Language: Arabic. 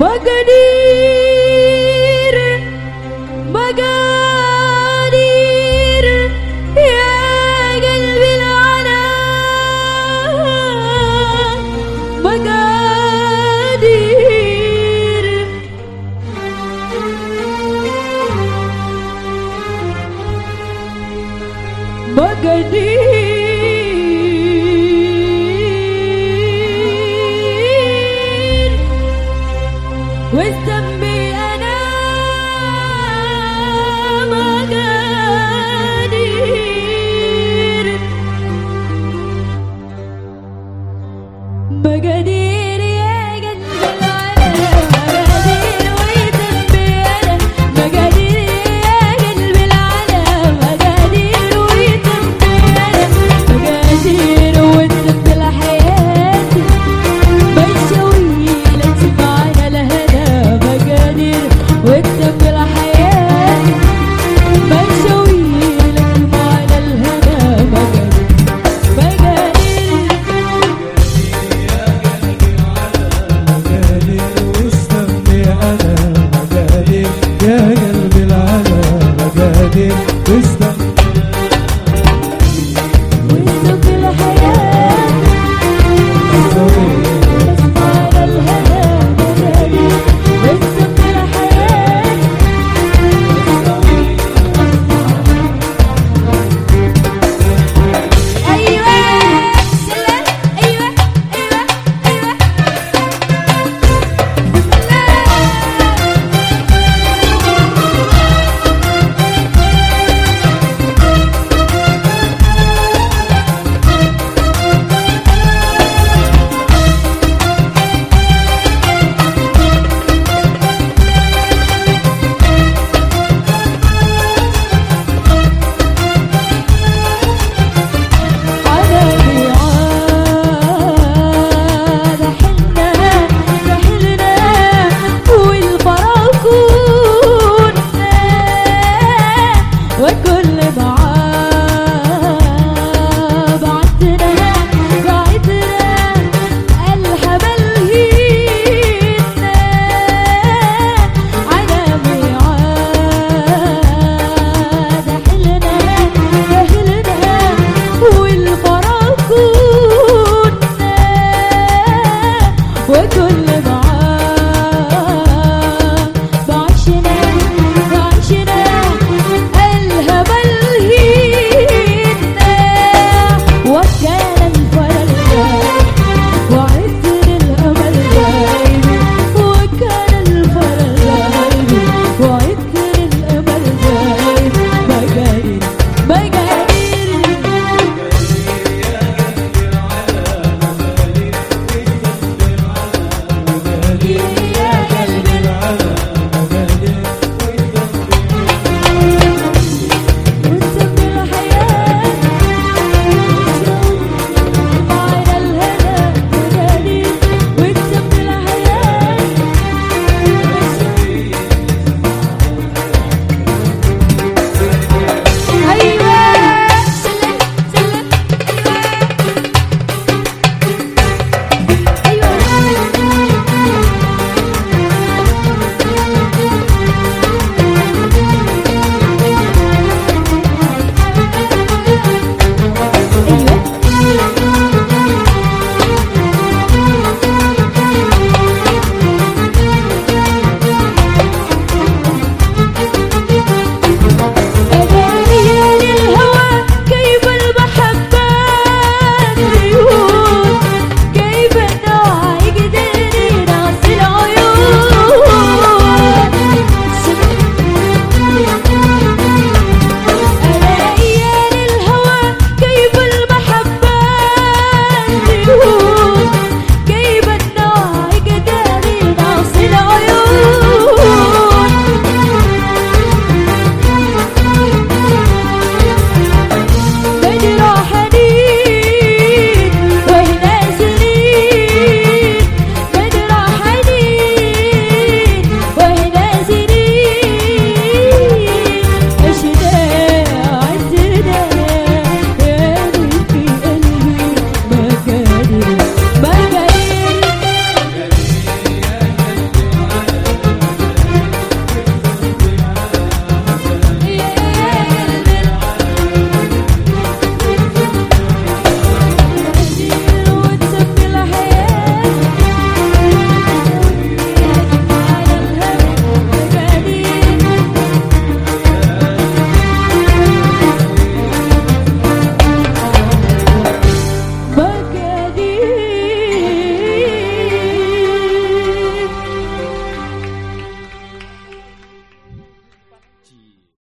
مقادير مقادير يا قلبي العنا مقادير. مقادير Wisdom. Mr.